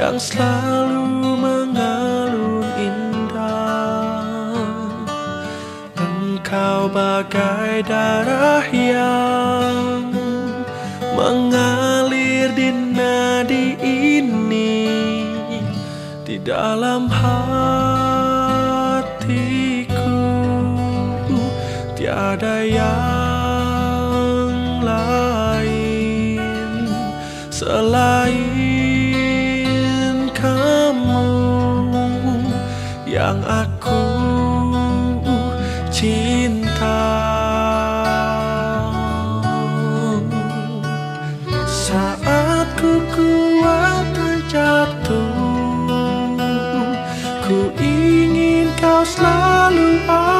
yang selalu mengalun indah. Engkau bagai darah yang mengalir di nadi ini Di dalam hatiku tiada yang yang aku cinta. Saat ku kuat terjatuh ku ingin kau selalu ada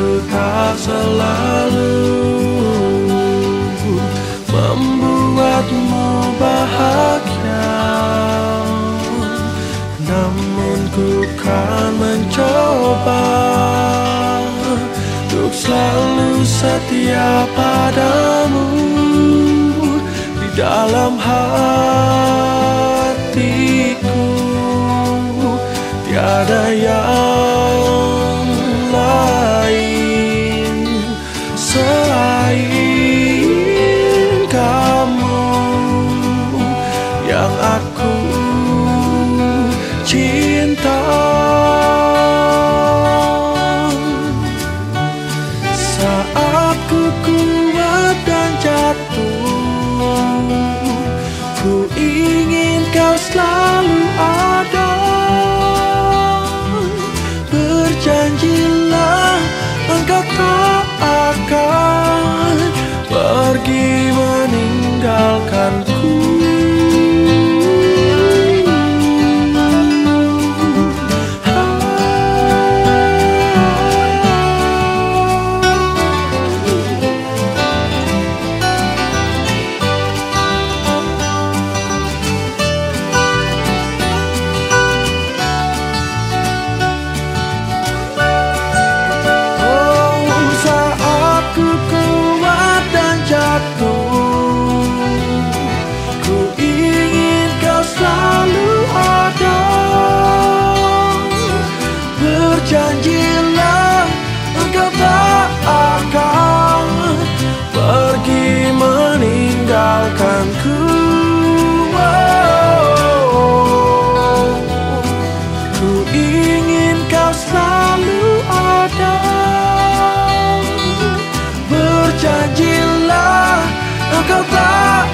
ku tak selalu membuatmu bahagia. Namun ku kan mencoba Untuk selalu setia padamu Di dalam hatiku. Tiada yang yang aku cinta. Saat ku kuat dan jatuh Ku ingin kau selalu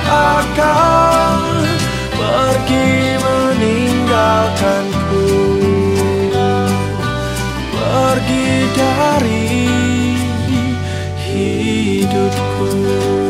akan pergi meninggalkanku. Pergi dari hidupku.